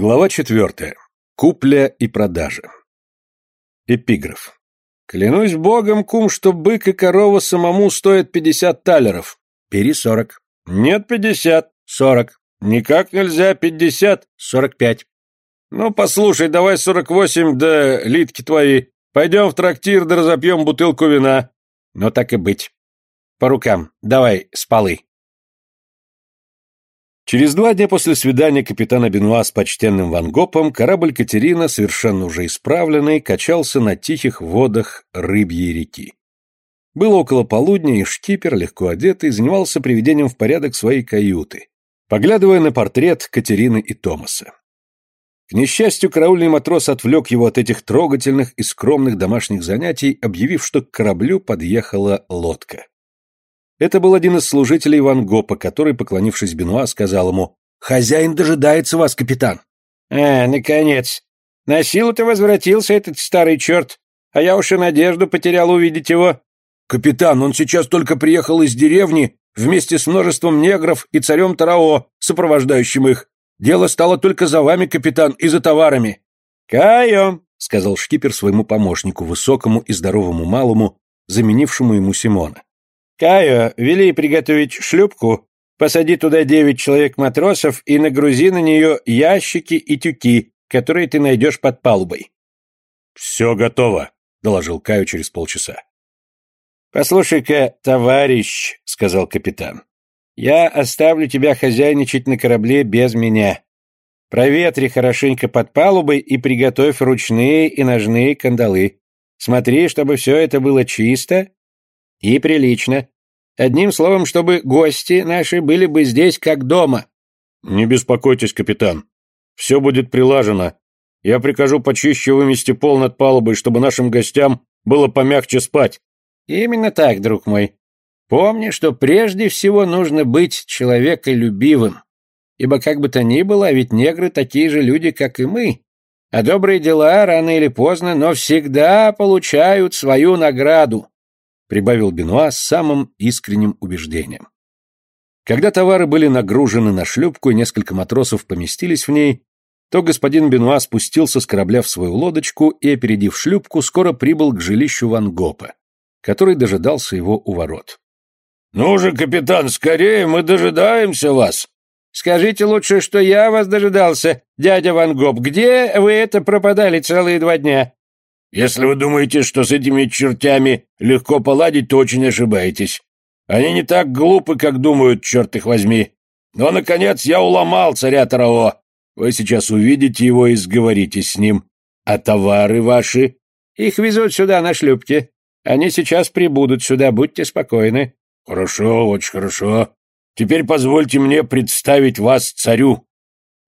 Глава четвертая. Купля и продажа. Эпиграф. Клянусь богом, кум, что бык и корова самому стоят пятьдесят талеров. Бери сорок. Нет, пятьдесят. Сорок. Никак нельзя пятьдесят. Сорок пять. Ну, послушай, давай сорок восемь, да литки твои. Пойдем в трактир, да разопьем бутылку вина. Но так и быть. По рукам. Давай, с полы. Через два дня после свидания капитана Бенуа с почтенным Ван Гопом корабль Катерина, совершенно уже исправленный, качался на тихих водах рыбьей реки. Было около полудня, и шкипер, легко одетый, занимался приведением в порядок своей каюты, поглядывая на портрет Катерины и Томаса. К несчастью, караульный матрос отвлек его от этих трогательных и скромных домашних занятий, объявив, что к кораблю подъехала лодка. Это был один из служителей Ван Гопа, который, поклонившись Бенуа, сказал ему «Хозяин дожидается вас, капитан». «А, наконец. На силу-то возвратился этот старый черт, а я уж и надежду потерял увидеть его». «Капитан, он сейчас только приехал из деревни вместе с множеством негров и царем Тарао, сопровождающим их. Дело стало только за вами, капитан, и за товарами». «Каем», — сказал шкипер своему помощнику, высокому и здоровому малому, заменившему ему Симона. Кайо, вели приготовить шлюпку, посади туда девять человек-матросов и нагрузи на нее ящики и тюки, которые ты найдешь под палубой. «Все готово», — доложил Каю через полчаса. «Послушай-ка, товарищ», — сказал капитан, — «я оставлю тебя хозяйничать на корабле без меня. Проветри хорошенько под палубой и приготовь ручные и ножные кандалы. Смотри, чтобы все это было чисто и прилично. Одним словом, чтобы гости наши были бы здесь как дома. Не беспокойтесь, капитан. Все будет прилажено. Я прикажу почище вымести пол над палубой, чтобы нашим гостям было помягче спать. Именно так, друг мой. Помни, что прежде всего нужно быть человеколюбивым. Ибо как бы то ни было, ведь негры такие же люди, как и мы. А добрые дела рано или поздно, но всегда получают свою награду прибавил Бенуа с самым искренним убеждением. Когда товары были нагружены на шлюпку и несколько матросов поместились в ней, то господин Бенуа спустился с корабля в свою лодочку и, опередив шлюпку, скоро прибыл к жилищу Ван Гопа, который дожидался его у ворот. «Ну же, капитан, скорее, мы дожидаемся вас!» «Скажите лучше, что я вас дожидался, дядя Ван Гоп. Где вы это пропадали целые два дня?» Если вы думаете, что с этими чертями легко поладить, то очень ошибаетесь. Они не так глупы, как думают, черт их возьми. Но, наконец, я уломал царя Тарао. Вы сейчас увидите его и сговоритесь с ним. А товары ваши? Их везут сюда на шлюпке. Они сейчас прибудут сюда, будьте спокойны. Хорошо, очень хорошо. Теперь позвольте мне представить вас царю.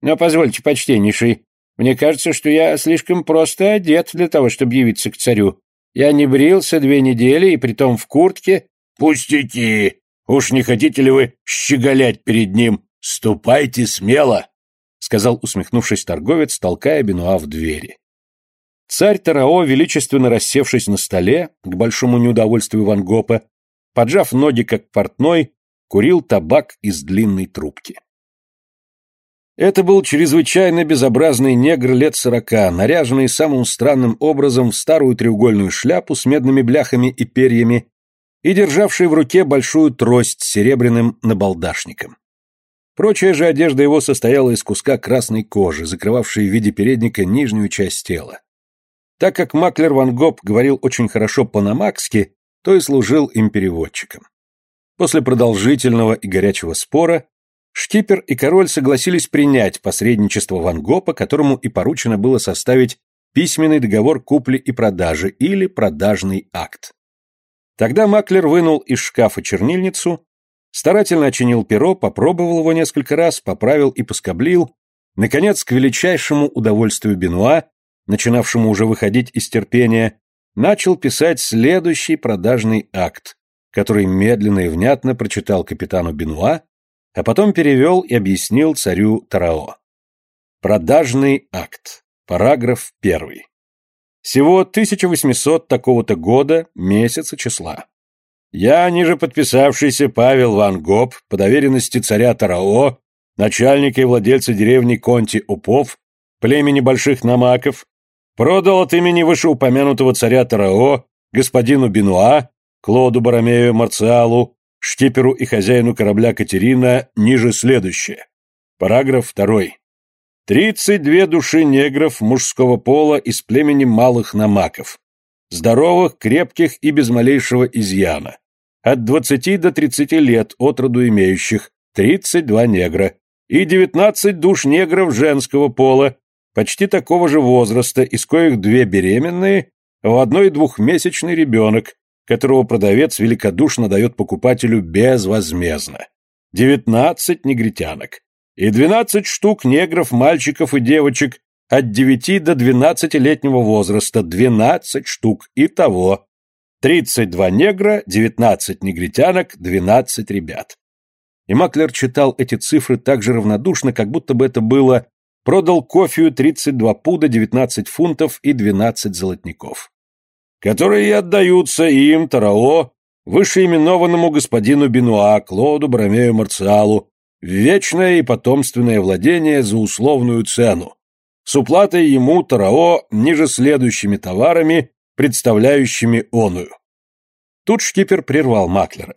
Но позвольте, почтеннейший, мне кажется, что я слишком просто одет для того, чтобы явиться к царю. Я не брился две недели, и притом в куртке. Пустяки! Уж не хотите ли вы щеголять перед ним? Ступайте смело!» — сказал, усмехнувшись торговец, толкая Бенуа в двери. Царь Тарао, величественно рассевшись на столе, к большому неудовольствию Ван Гопа, поджав ноги как портной, курил табак из длинной трубки. Это был чрезвычайно безобразный негр лет сорока, наряженный самым странным образом в старую треугольную шляпу с медными бляхами и перьями и державший в руке большую трость с серебряным набалдашником. Прочая же одежда его состояла из куска красной кожи, закрывавшей в виде передника нижнюю часть тела. Так как Маклер Ван Гоп говорил очень хорошо по-намакски, то и служил им переводчиком. После продолжительного и горячего спора Шкипер и король согласились принять посредничество Ван Гопа, которому и поручено было составить письменный договор купли и продажи или продажный акт. Тогда Маклер вынул из шкафа чернильницу, старательно очинил перо, попробовал его несколько раз, поправил и поскоблил, наконец, к величайшему удовольствию Бенуа, начинавшему уже выходить из терпения, начал писать следующий продажный акт, который медленно и внятно прочитал капитану Бенуа, а потом перевел и объяснил царю Тарао. Продажный акт. Параграф 1. Всего 1800 такого-то года, месяца, числа. Я, ниже подписавшийся Павел Ван Гоп, по доверенности царя Тарао, начальника и владельца деревни Конти Упов, племени Больших Намаков, продал от имени вышеупомянутого царя Тарао господину Бенуа, Клоду Баромею Марциалу, штиперу и хозяину корабля Катерина ниже следующее. Параграф 2. 32 души негров мужского пола из племени Малых Намаков. Здоровых, крепких и без малейшего изъяна. От 20 до 30 лет от роду имеющих, 32 негра. И 19 душ негров женского пола, почти такого же возраста, из коих две беременные, а у одной двухмесячный ребенок, которого продавец великодушно дает покупателю безвозмездно. 19 негритянок. И 12 штук негров, мальчиков и девочек от 9 до 12-летнего возраста, 12 штук. Итого 32 негра, 19 негритянок, 12 ребят. И Маклер читал эти цифры так же равнодушно, как будто бы это было продал кофею 32 пуда 19 фунтов и 12 золотников, которые и отдаются им, Тарао, вышеименованному господину Бенуа, Клоду Бромею Марциалу, вечное и потомственное владение за условную цену, с уплатой ему, Тарао, ниже следующими товарами, представляющими оную. Тут шкипер прервал Маклера.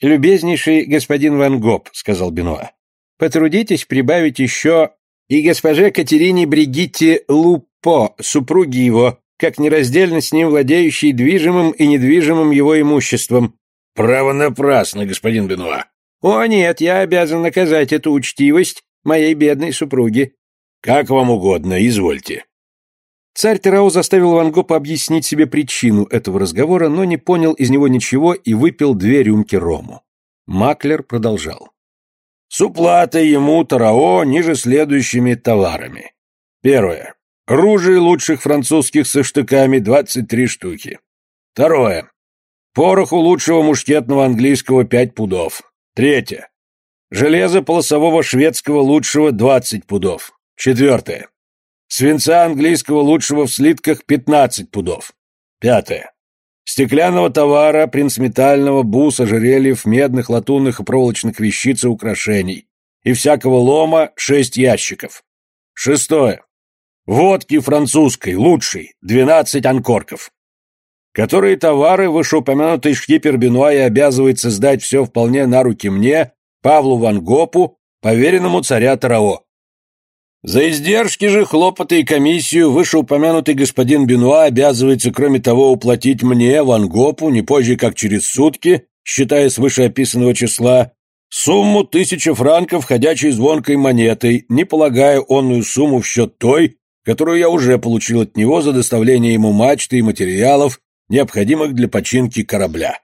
«Любезнейший господин Ван Гоп», — сказал Бенуа, — «потрудитесь прибавить еще и госпоже Катерине Бригитте Лупо, супруге его, как нераздельно с ним владеющей движимым и недвижимым его имуществом». «Право напрасно, господин Бенуа». «О, нет, я обязан наказать эту учтивость моей бедной супруги». «Как вам угодно, извольте». Царь Терау заставил Ван Гопа объяснить себе причину этого разговора, но не понял из него ничего и выпил две рюмки рому. Маклер продолжал. С уплатой ему Тарао ниже следующими товарами. Первое. Ружей лучших французских со штыками 23 штуки. Второе. Пороху лучшего мушкетного английского 5 пудов. Третье. Железо полосового шведского лучшего 20 пудов. Четвертое. Свинца английского лучшего в слитках 15 пудов. Пятое. Стеклянного товара, принцметального, бус, ожерельев, медных, латунных и проволочных вещиц и украшений. И всякого лома шесть ящиков. Шестое. Водки французской, лучшей, двенадцать анкорков. Которые товары вышеупомянутый шкипер Бенуа обязывается сдать все вполне на руки мне, Павлу Ван Гопу, поверенному царя Тарао. За издержки же, хлопоты и комиссию вышеупомянутый господин Бенуа обязывается, кроме того, уплатить мне, Ван Гопу, не позже, как через сутки, считая с вышеописанного числа, сумму тысячи франков ходячей звонкой монетой, не полагая онную сумму в счет той, которую я уже получил от него за доставление ему мачты и материалов, необходимых для починки корабля.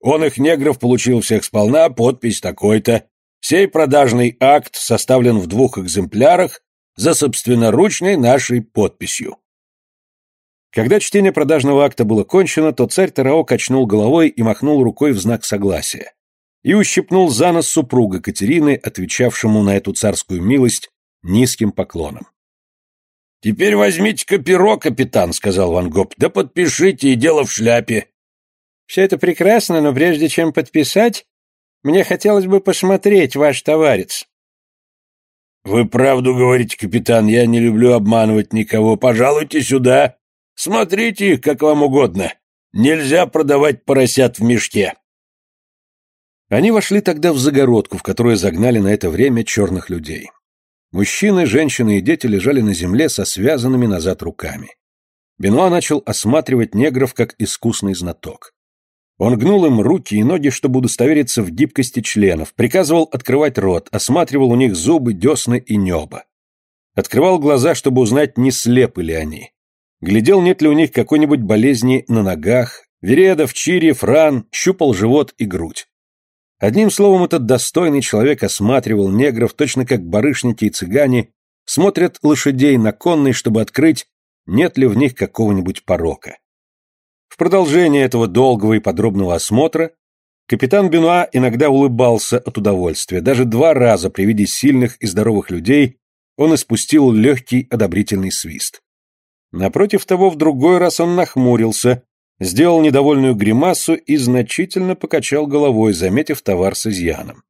Он их негров получил всех сполна, подпись такой-то. Сей продажный акт составлен в двух экземплярах за собственноручной нашей подписью. Когда чтение продажного акта было кончено, то царь Тарао качнул головой и махнул рукой в знак согласия и ущипнул за нос супруга Катерины, отвечавшему на эту царскую милость низким поклоном. «Теперь возьмите-ка перо, капитан», — сказал Ван Гоп, — «да подпишите, и дело в шляпе». «Все это прекрасно, но прежде чем подписать, мне хотелось бы посмотреть ваш товарец». «Вы правду говорите, капитан, я не люблю обманывать никого. Пожалуйте сюда. Смотрите их, как вам угодно. Нельзя продавать поросят в мешке». Они вошли тогда в загородку, в которую загнали на это время черных людей. Мужчины, женщины и дети лежали на земле со связанными назад руками. Бенуа начал осматривать негров как искусный знаток. Он гнул им руки и ноги, чтобы удостовериться в гибкости членов, приказывал открывать рот, осматривал у них зубы, десны и небо. Открывал глаза, чтобы узнать, не слепы ли они. Глядел, нет ли у них какой-нибудь болезни на ногах, вередов, чирьев, ран, щупал живот и грудь. Одним словом, этот достойный человек осматривал негров, точно как барышники и цыгане смотрят лошадей на конной, чтобы открыть, нет ли в них какого-нибудь порока. В продолжение этого долгого и подробного осмотра капитан Бенуа иногда улыбался от удовольствия. Даже два раза при виде сильных и здоровых людей он испустил легкий одобрительный свист. Напротив того, в другой раз он нахмурился, сделал недовольную гримасу и значительно покачал головой, заметив товар с изъяном.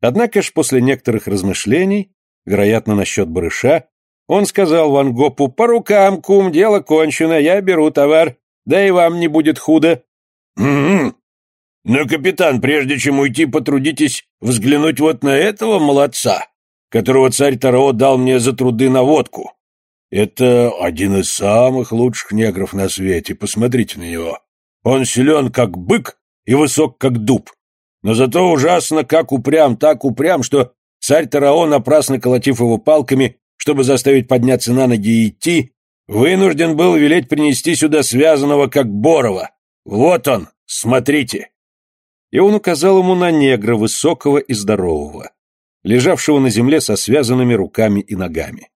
Однако ж после некоторых размышлений, вероятно, насчет барыша, Он сказал Ван Гопу, «По рукам, кум, дело кончено, я беру товар, да и вам не будет худо». «Угу. Но, капитан, прежде чем уйти, потрудитесь взглянуть вот на этого молодца, которого царь Таро дал мне за труды на водку. Это один из самых лучших негров на свете, посмотрите на него. Он силен, как бык, и высок, как дуб. Но зато ужасно, как упрям, так упрям, что царь Тарао, напрасно колотив его палками, чтобы заставить подняться на ноги и идти, вынужден был велеть принести сюда связанного, как Борова. Вот он, смотрите. И он указал ему на негра, высокого и здорового, лежавшего на земле со связанными руками и ногами.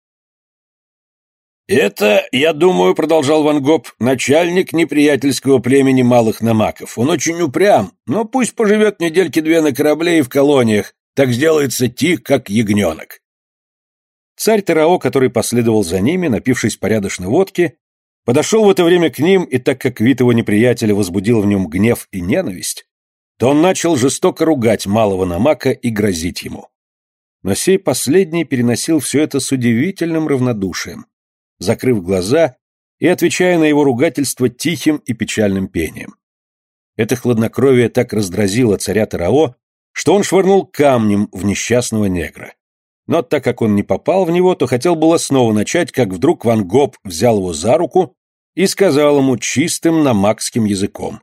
«Это, я думаю, — продолжал Ван Гоп, — начальник неприятельского племени малых намаков. Он очень упрям, но пусть поживет недельки-две на корабле и в колониях, так сделается тих, как ягненок». Царь Тарао, который последовал за ними, напившись порядочно водки, подошел в это время к ним, и так как вид его неприятеля возбудил в нем гнев и ненависть, то он начал жестоко ругать малого намака и грозить ему. Но сей последний переносил все это с удивительным равнодушием закрыв глаза и отвечая на его ругательство тихим и печальным пением. Это хладнокровие так раздразило царя Тарао, что он швырнул камнем в несчастного негра. Но так как он не попал в него, то хотел было снова начать, как вдруг Ван Гоп взял его за руку и сказал ему чистым намакским языком.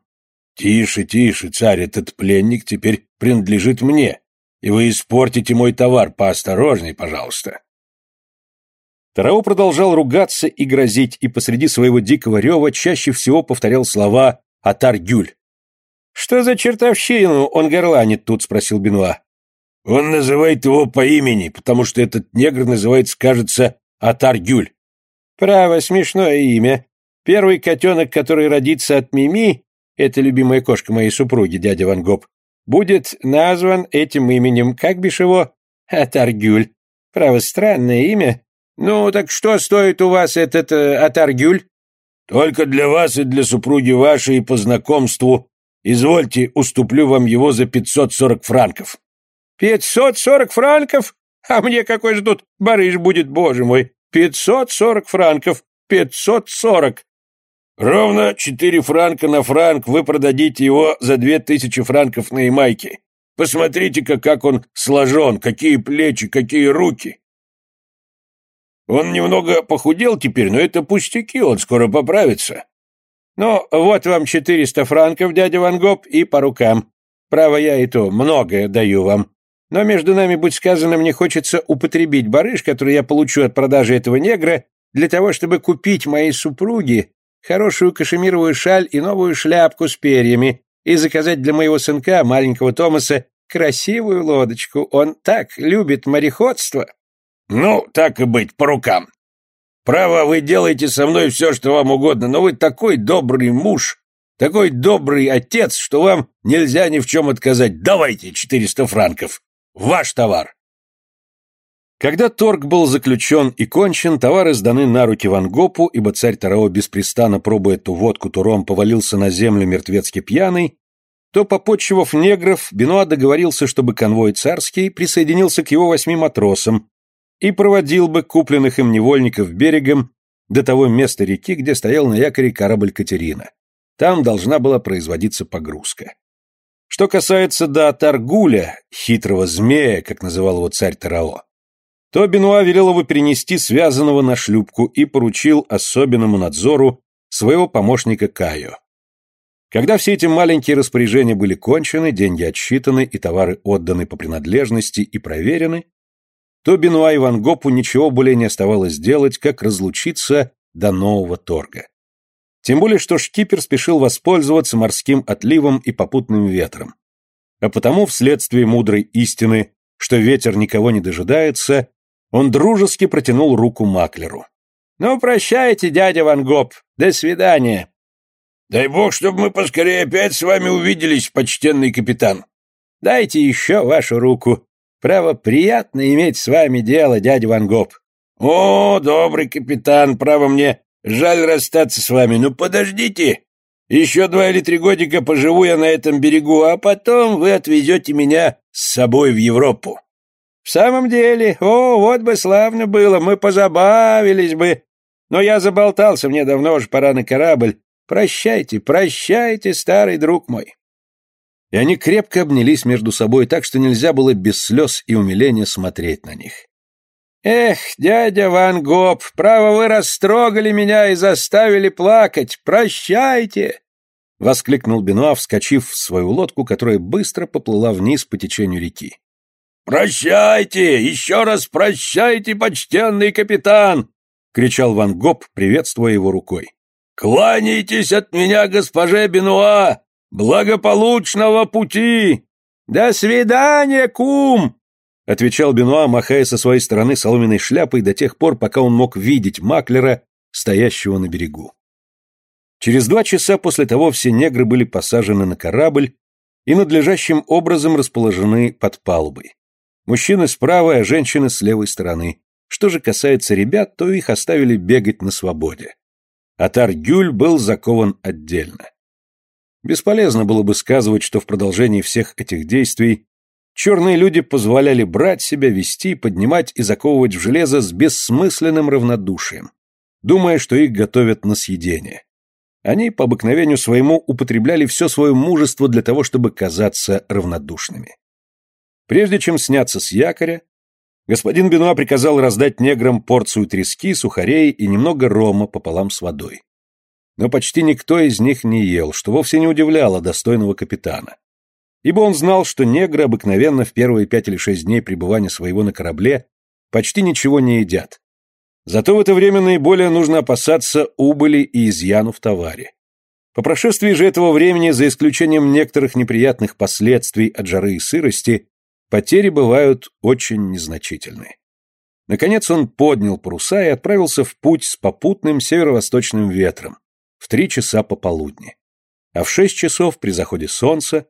«Тише, тише, царь, этот пленник теперь принадлежит мне, и вы испортите мой товар, поосторожней, пожалуйста». Тарао продолжал ругаться и грозить, и посреди своего дикого рева чаще всего повторял слова «Атар-Гюль». «Что за чертовщину он горланит тут?» — спросил Бенуа. «Он называет его по имени, потому что этот негр называется, кажется, Атар-Гюль». «Право, смешное имя. Первый котенок, который родится от Мими, это любимая кошка моей супруги, дядя Ван Гоп, будет назван этим именем, как бишь его? Атаргюль. Право, странное имя, «Ну, так что стоит у вас этот э, атаргюль?» «Только для вас и для супруги вашей и по знакомству. Извольте, уступлю вам его за пятьсот сорок франков». «Пятьсот сорок франков? А мне какой же тут барыш будет, боже мой! Пятьсот сорок франков! Пятьсот сорок!» «Ровно четыре франка на франк вы продадите его за две тысячи франков на Ямайке. Посмотрите-ка, как он сложен, какие плечи, какие руки!» Он немного похудел теперь, но это пустяки, он скоро поправится. Ну, вот вам четыреста франков, дядя Ван Гоп, и по рукам. Право, я и то многое даю вам. Но между нами, будь сказано, мне хочется употребить барыш, который я получу от продажи этого негра, для того, чтобы купить моей супруге хорошую кашемировую шаль и новую шляпку с перьями и заказать для моего сынка, маленького Томаса, красивую лодочку. Он так любит мореходство. «Ну, так и быть, по рукам. Право, вы делаете со мной все, что вам угодно, но вы такой добрый муж, такой добрый отец, что вам нельзя ни в чем отказать. Давайте четыреста франков. Ваш товар». Когда торг был заключен и кончен, товары сданы на руки Ван Гопу, ибо царь Тарао, беспрестанно пробуя ту водку, ту ром, повалился на землю мертвецки пьяный, то, попотчевав негров, Бенуа договорился, чтобы конвой царский присоединился к его восьми матросам, и проводил бы купленных им невольников берегом до того места реки, где стоял на якоре корабль Катерина. Там должна была производиться погрузка. Что касается до Таргуля, хитрого змея, как называл его царь Тарао, то Бенуа велел его перенести связанного на шлюпку и поручил особенному надзору своего помощника Кайо. Когда все эти маленькие распоряжения были кончены, деньги отсчитаны и товары отданы по принадлежности и проверены, то Бенуа и Ван Гопу ничего более не оставалось делать, как разлучиться до нового торга. Тем более, что шкипер спешил воспользоваться морским отливом и попутным ветром. А потому, вследствие мудрой истины, что ветер никого не дожидается, он дружески протянул руку маклеру. «Ну, прощайте, дядя Ван Гоп, до свидания». «Дай бог, чтобы мы поскорее опять с вами увиделись, почтенный капитан». «Дайте еще вашу руку. Право, приятно иметь с вами дело, дядя Ван Гоп. О, добрый капитан, право мне жаль расстаться с вами. Ну, подождите. Еще два или три годика поживу я на этом берегу, а потом вы отвезете меня с собой в Европу. В самом деле, о, вот бы славно было, мы позабавились бы. Но я заболтался, мне давно уже пора на корабль. Прощайте, прощайте, старый друг мой. И они крепко обнялись между собой так, что нельзя было без слез и умиления смотреть на них. «Эх, дядя Ван Гоп, право вы растрогали меня и заставили плакать! Прощайте!» — воскликнул Бенуа, вскочив в свою лодку, которая быстро поплыла вниз по течению реки. «Прощайте! Еще раз прощайте, почтенный капитан!» — кричал Ван Гоп, приветствуя его рукой. «Кланяйтесь от меня, госпоже Бенуа! Благополучного пути!» «До свидания, кум!» — отвечал Бенуа, махая со своей стороны соломенной шляпой до тех пор, пока он мог видеть маклера, стоящего на берегу. Через два часа после того все негры были посажены на корабль и надлежащим образом расположены под палубой. Мужчины справа, а женщины с левой стороны. Что же касается ребят, то их оставили бегать на свободе. Атар Гюль был закован отдельно. Бесполезно было бы сказывать, что в продолжении всех этих действий Черные люди позволяли брать себя, вести, поднимать и заковывать в железо с бессмысленным равнодушием, думая, что их готовят на съедение. Они по обыкновению своему употребляли все свое мужество для того, чтобы казаться равнодушными. Прежде чем сняться с якоря, господин Бенуа приказал раздать неграм порцию трески, сухарей и немного рома пополам с водой. Но почти никто из них не ел, что вовсе не удивляло достойного капитана ибо он знал, что негры обыкновенно в первые пять или шесть дней пребывания своего на корабле почти ничего не едят. Зато в это время наиболее нужно опасаться убыли и изъяну в товаре. По прошествии же этого времени, за исключением некоторых неприятных последствий от жары и сырости, потери бывают очень незначительны. Наконец он поднял паруса и отправился в путь с попутным северо-восточным ветром в три часа пополудни. А в шесть часов при заходе солнца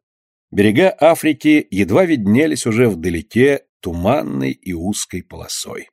Берега Африки едва виднелись уже вдалеке туманной и узкой полосой.